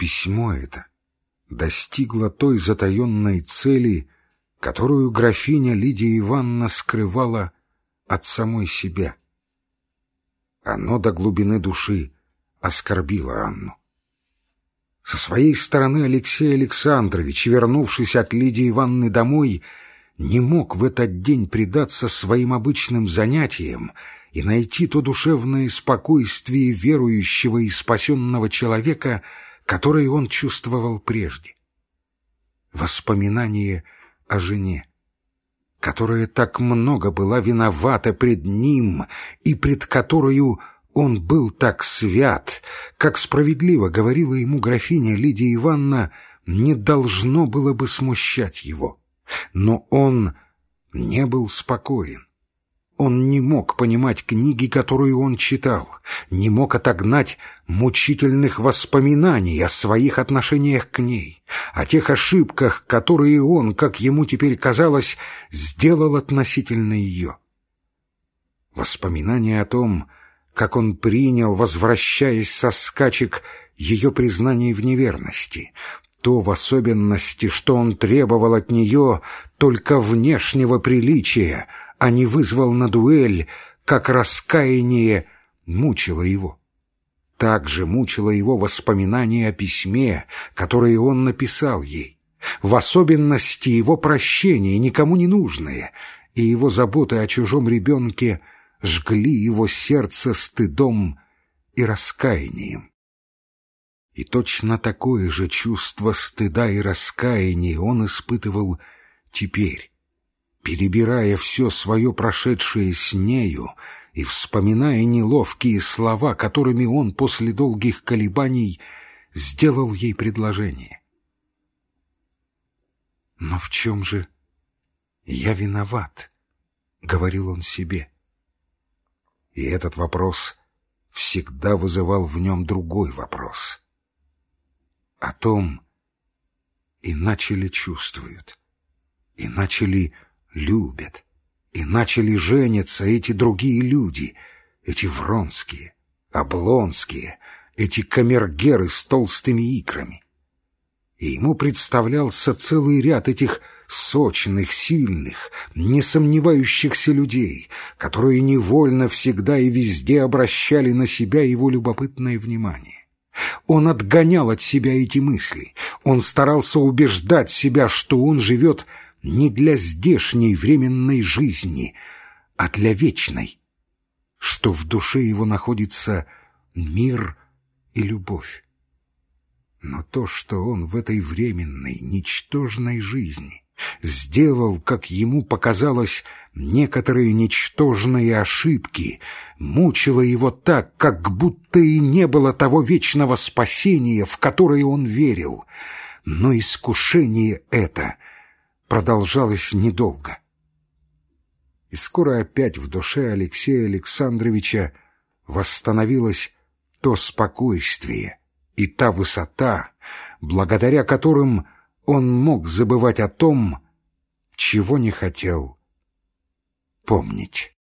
Письмо это достигло той затаенной цели, которую графиня Лидия Ивановна скрывала от самой себя. Оно до глубины души оскорбило Анну. Со своей стороны Алексей Александрович, вернувшись от Лидии Ивановны домой, не мог в этот день предаться своим обычным занятиям и найти то душевное спокойствие верующего и спасенного человека, которое он чувствовал прежде. Воспоминание о жене, которая так много была виновата пред ним и пред которую он был так свят, как справедливо говорила ему графиня Лидия Ивановна, не должно было бы смущать его. Но он не был спокоен. Он не мог понимать книги, которую он читал, не мог отогнать мучительных воспоминаний о своих отношениях к ней, о тех ошибках, которые он, как ему теперь казалось, сделал относительно ее. Воспоминания о том, как он принял, возвращаясь со скачек, ее признание в неверности, то в особенности, что он требовал от нее только внешнего приличия, а не вызвал на дуэль, как раскаяние мучило его. Также мучило его воспоминание о письме, которое он написал ей, в особенности его прощение, никому не нужное, и его заботы о чужом ребенке — жгли его сердце стыдом и раскаянием. И точно такое же чувство стыда и раскаяния он испытывал теперь, перебирая все свое прошедшее с нею и вспоминая неловкие слова, которыми он после долгих колебаний сделал ей предложение. «Но в чем же я виноват?» — говорил он себе и этот вопрос всегда вызывал в нем другой вопрос. О том, иначе ли чувствуют, иначе ли любят, иначе ли женятся эти другие люди, эти Вронские, Облонские, эти камергеры с толстыми икрами. И ему представлялся целый ряд этих сочных, сильных, не сомневающихся людей, которые невольно всегда и везде обращали на себя его любопытное внимание. Он отгонял от себя эти мысли, он старался убеждать себя, что он живет не для здешней временной жизни, а для вечной, что в душе его находится мир и любовь. Но то, что он в этой временной, ничтожной жизни сделал, как ему показалось, некоторые ничтожные ошибки, мучило его так, как будто и не было того вечного спасения, в которое он верил. Но искушение это продолжалось недолго. И скоро опять в душе Алексея Александровича восстановилось то спокойствие и та высота, благодаря которым он мог забывать о том, чего не хотел помнить.